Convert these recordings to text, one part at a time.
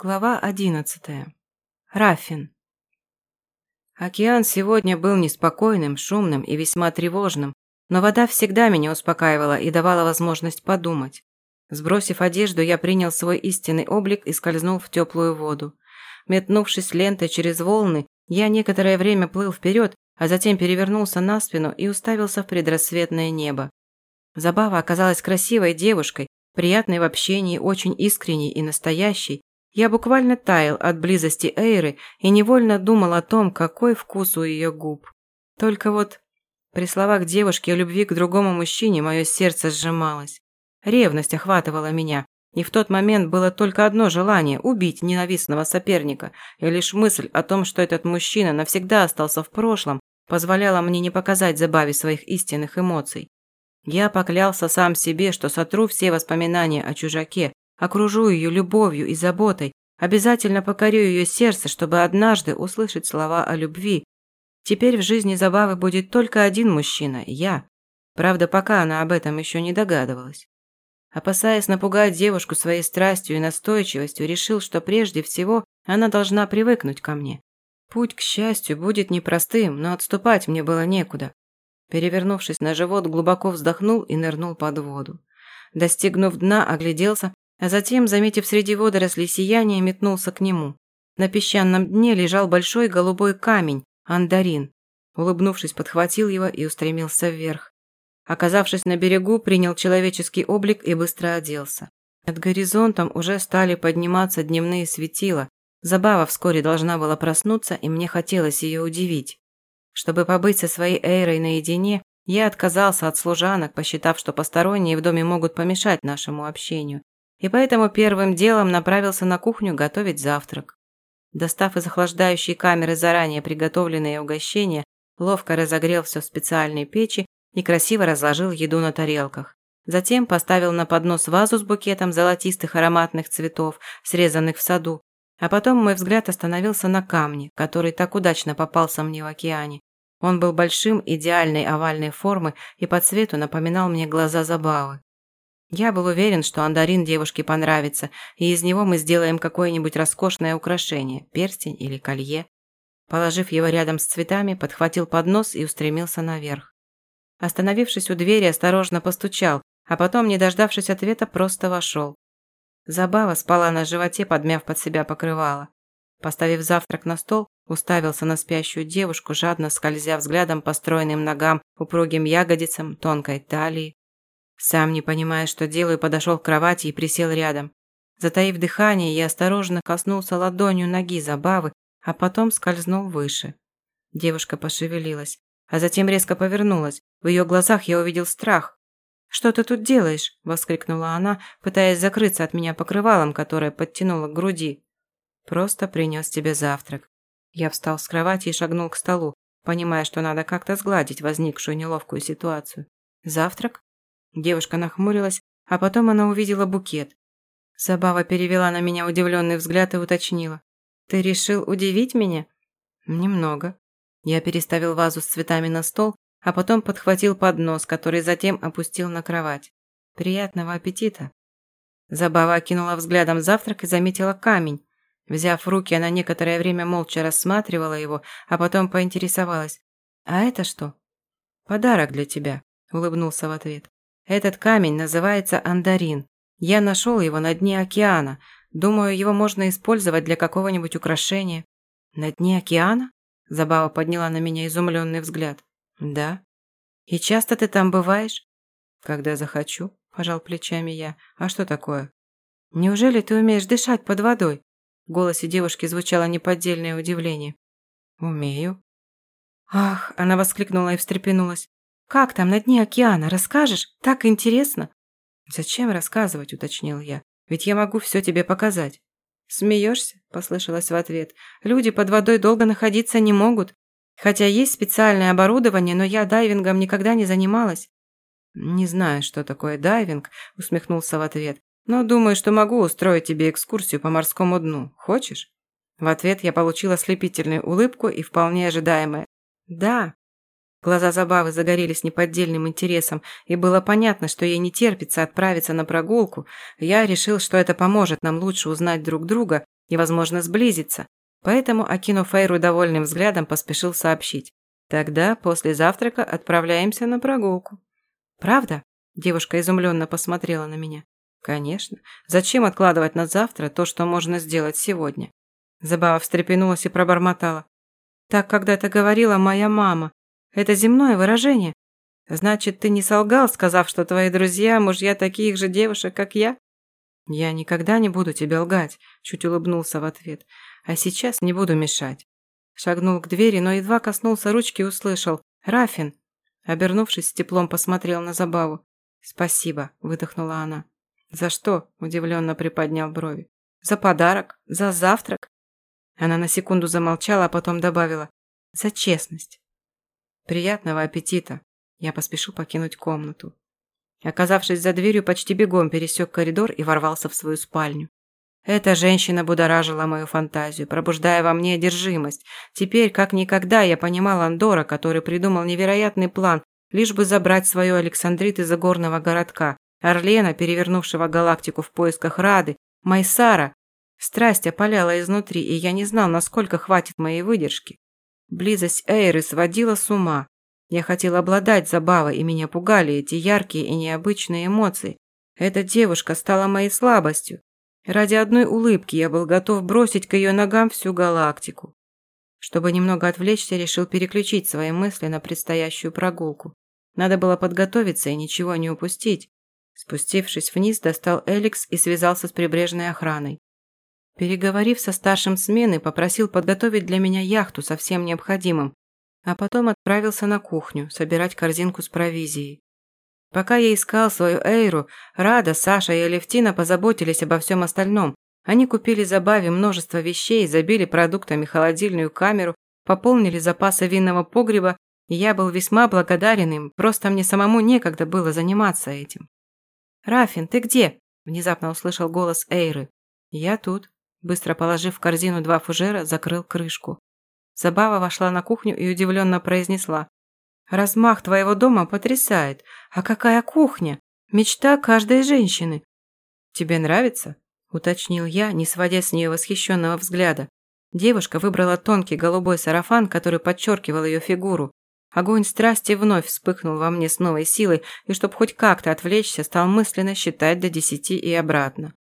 Глава одиннадцатая. Рафин. Океан сегодня был неспокойным, шумным и весьма тревожным, но вода всегда меня успокаивала и давала возможность подумать. Сбросив одежду, я принял свой истинный облик и скользнул в теплую воду. Метнувшись лентой через волны, я некоторое время плыл вперед, а затем перевернулся на спину и уставился в предрассветное небо. Забава оказалась красивой девушкой, приятной в общении, очень искренней и настоящей, я буквально таял от близости Эйры и невольно думал о том, какой вкус у ее губ. Только вот при словах девушки о любви к другому мужчине мое сердце сжималось. Ревность охватывала меня, и в тот момент было только одно желание – убить ненавистного соперника, и лишь мысль о том, что этот мужчина навсегда остался в прошлом, позволяла мне не показать забаве своих истинных эмоций. Я поклялся сам себе, что сотру все воспоминания о чужаке, Окружу ее любовью и заботой, обязательно покорю ее сердце, чтобы однажды услышать слова о любви. Теперь в жизни Забавы будет только один мужчина – я. Правда, пока она об этом еще не догадывалась. Опасаясь напугать девушку своей страстью и настойчивостью, решил, что прежде всего она должна привыкнуть ко мне. Путь к счастью будет непростым, но отступать мне было некуда. Перевернувшись на живот, глубоко вздохнул и нырнул под воду. Достигнув дна, огляделся а затем, заметив среди водорослей сияние, метнулся к нему. На песчаном дне лежал большой голубой камень, андарин. Улыбнувшись, подхватил его и устремился вверх. Оказавшись на берегу, принял человеческий облик и быстро оделся. Над горизонтом уже стали подниматься дневные светила. Забава вскоре должна была проснуться, и мне хотелось ее удивить. Чтобы побыть со своей Эйрой наедине, я отказался от служанок, посчитав, что посторонние в доме могут помешать нашему общению и поэтому первым делом направился на кухню готовить завтрак. Достав из охлаждающей камеры заранее приготовленные угощения, ловко разогрел все в специальной печи и красиво разложил еду на тарелках. Затем поставил на поднос вазу с букетом золотистых ароматных цветов, срезанных в саду, а потом мой взгляд остановился на камне, который так удачно попался мне в океане. Он был большим, идеальной овальной формы и по цвету напоминал мне глаза забавы. Я был уверен, что андарин девушке понравится, и из него мы сделаем какое-нибудь роскошное украшение, перстень или колье. Положив его рядом с цветами, подхватил поднос и устремился наверх. Остановившись у двери, осторожно постучал, а потом, не дождавшись ответа, просто вошел. Забава спала на животе, подмяв под себя покрывало. Поставив завтрак на стол, уставился на спящую девушку, жадно скользя взглядом по стройным ногам, упругим ягодицам, тонкой талии. Сам не понимая, что делаю, подошел к кровати и присел рядом. Затаив дыхание, я осторожно коснулся ладонью ноги забавы, а потом скользнул выше. Девушка пошевелилась, а затем резко повернулась. В ее глазах я увидел страх. «Что ты тут делаешь?» – воскликнула она, пытаясь закрыться от меня покрывалом, которое подтянуло к груди. «Просто принес тебе завтрак». Я встал с кровати и шагнул к столу, понимая, что надо как-то сгладить возникшую неловкую ситуацию. «Завтрак?» Девушка нахмурилась, а потом она увидела букет. Забава перевела на меня удивленный взгляд и уточнила. «Ты решил удивить меня?» «Немного». Я переставил вазу с цветами на стол, а потом подхватил поднос, который затем опустил на кровать. «Приятного аппетита!» Забава окинула взглядом завтрак и заметила камень. Взяв в руки, она некоторое время молча рассматривала его, а потом поинтересовалась. «А это что?» «Подарок для тебя», – улыбнулся в ответ. Этот камень называется андарин. Я нашел его на дне океана. Думаю, его можно использовать для какого-нибудь украшения. На дне океана? Забава подняла на меня изумленный взгляд. Да. И часто ты там бываешь? Когда захочу, пожал плечами я. А что такое? Неужели ты умеешь дышать под водой? В голосе девушки звучало неподдельное удивление. Умею. Ах, она воскликнула и встрепенулась. «Как там на дне океана? Расскажешь? Так интересно!» «Зачем рассказывать?» – уточнил я. «Ведь я могу все тебе показать». «Смеешься?» – послышалось в ответ. «Люди под водой долго находиться не могут. Хотя есть специальное оборудование, но я дайвингом никогда не занималась». «Не знаю, что такое дайвинг», – усмехнулся в ответ. «Но думаю, что могу устроить тебе экскурсию по морскому дну. Хочешь?» В ответ я получила слепительную улыбку и вполне ожидаемое «Да». Глаза Забавы загорелись неподдельным интересом, и было понятно, что ей не терпится отправиться на прогулку. Я решил, что это поможет нам лучше узнать друг друга, и, возможно, сблизиться. Поэтому, окинув Эйру довольным взглядом, поспешил сообщить. «Тогда после завтрака отправляемся на прогулку». «Правда?» – девушка изумленно посмотрела на меня. «Конечно. Зачем откладывать на завтра то, что можно сделать сегодня?» Забава встрепенулась и пробормотала. «Так когда-то говорила моя мама. Это земное выражение. Значит, ты не солгал, сказав, что твои друзья – мужья таких же девушек, как я?» «Я никогда не буду тебе лгать», – чуть улыбнулся в ответ. «А сейчас не буду мешать». Шагнул к двери, но едва коснулся ручки и услышал. «Рафин!» Обернувшись, с теплом посмотрел на Забаву. «Спасибо», – выдохнула она. «За что?» – удивленно приподнял брови. «За подарок? За завтрак?» Она на секунду замолчала, а потом добавила. «За честность». «Приятного аппетита!» Я поспешил покинуть комнату. Оказавшись за дверью, почти бегом пересек коридор и ворвался в свою спальню. Эта женщина будоражила мою фантазию, пробуждая во мне одержимость. Теперь, как никогда, я понимал Андора, который придумал невероятный план, лишь бы забрать свою Александрит из горного городка, Орлена, перевернувшего галактику в поисках Рады, Майсара. Страсть опаляла изнутри, и я не знал, насколько хватит моей выдержки. Близость Эйры сводила с ума. Я хотел обладать забавой, и меня пугали эти яркие и необычные эмоции. Эта девушка стала моей слабостью. Ради одной улыбки я был готов бросить к ее ногам всю галактику. Чтобы немного отвлечься, решил переключить свои мысли на предстоящую прогулку. Надо было подготовиться и ничего не упустить. Спустившись вниз, достал Эликс и связался с прибрежной охраной. Переговорив со старшим смены, попросил подготовить для меня яхту со всем необходимым, а потом отправился на кухню собирать корзинку с провизией. Пока я искал свою Эйру, Рада, Саша и Алевтина позаботились обо всем остальном. Они купили Забаве множество вещей, забили продуктами холодильную камеру, пополнили запасы винного погреба, и я был весьма благодарен им, просто мне самому некогда было заниматься этим. «Рафин, ты где?» – внезапно услышал голос Эйры. «Я тут». Быстро положив в корзину два фужера, закрыл крышку. Забава вошла на кухню и удивленно произнесла. «Размах твоего дома потрясает. А какая кухня? Мечта каждой женщины». «Тебе нравится?» – уточнил я, не сводя с нее восхищенного взгляда. Девушка выбрала тонкий голубой сарафан, который подчеркивал ее фигуру. Огонь страсти вновь вспыхнул во мне с новой силой, и чтобы хоть как-то отвлечься, стал мысленно считать до десяти и обратно.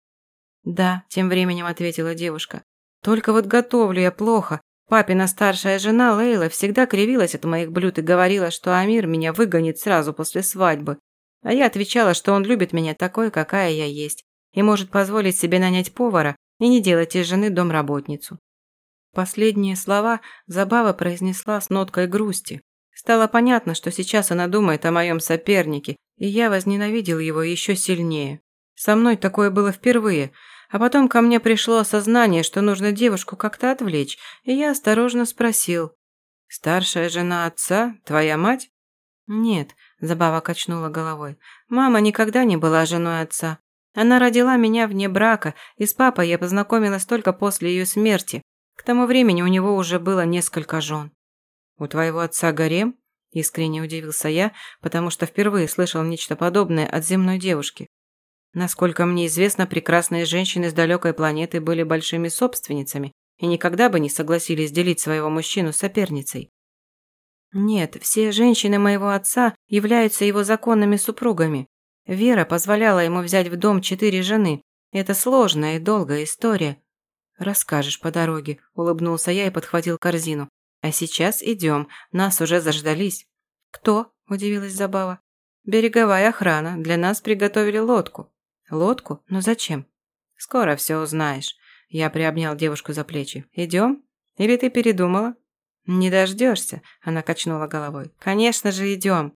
«Да», – тем временем ответила девушка. «Только вот готовлю я плохо. Папина старшая жена Лейла всегда кривилась от моих блюд и говорила, что Амир меня выгонит сразу после свадьбы. А я отвечала, что он любит меня такой, какая я есть, и может позволить себе нанять повара и не делать из жены домработницу. Последние слова Забава произнесла с ноткой грусти. Стало понятно, что сейчас она думает о моем сопернике, и я возненавидел его еще сильнее. Со мной такое было впервые – а потом ко мне пришло осознание, что нужно девушку как-то отвлечь, и я осторожно спросил. «Старшая жена отца? Твоя мать?» «Нет», – Забава качнула головой. «Мама никогда не была женой отца. Она родила меня вне брака, и с папой я познакомилась только после ее смерти. К тому времени у него уже было несколько жен». «У твоего отца гарем?» – искренне удивился я, потому что впервые слышал нечто подобное от земной девушки. Насколько мне известно, прекрасные женщины с далекой планеты были большими собственницами и никогда бы не согласились делить своего мужчину с соперницей. Нет, все женщины моего отца являются его законными супругами. Вера позволяла ему взять в дом четыре жены. Это сложная и долгая история. Расскажешь по дороге, улыбнулся я и подхватил корзину. А сейчас идем, нас уже заждались. Кто? удивилась Забава. Береговая охрана, для нас приготовили лодку. Лодку? Но зачем? Скоро все узнаешь. Я приобнял девушку за плечи. Идем? Или ты передумала? Не дождешься, она качнула головой. Конечно же, идем.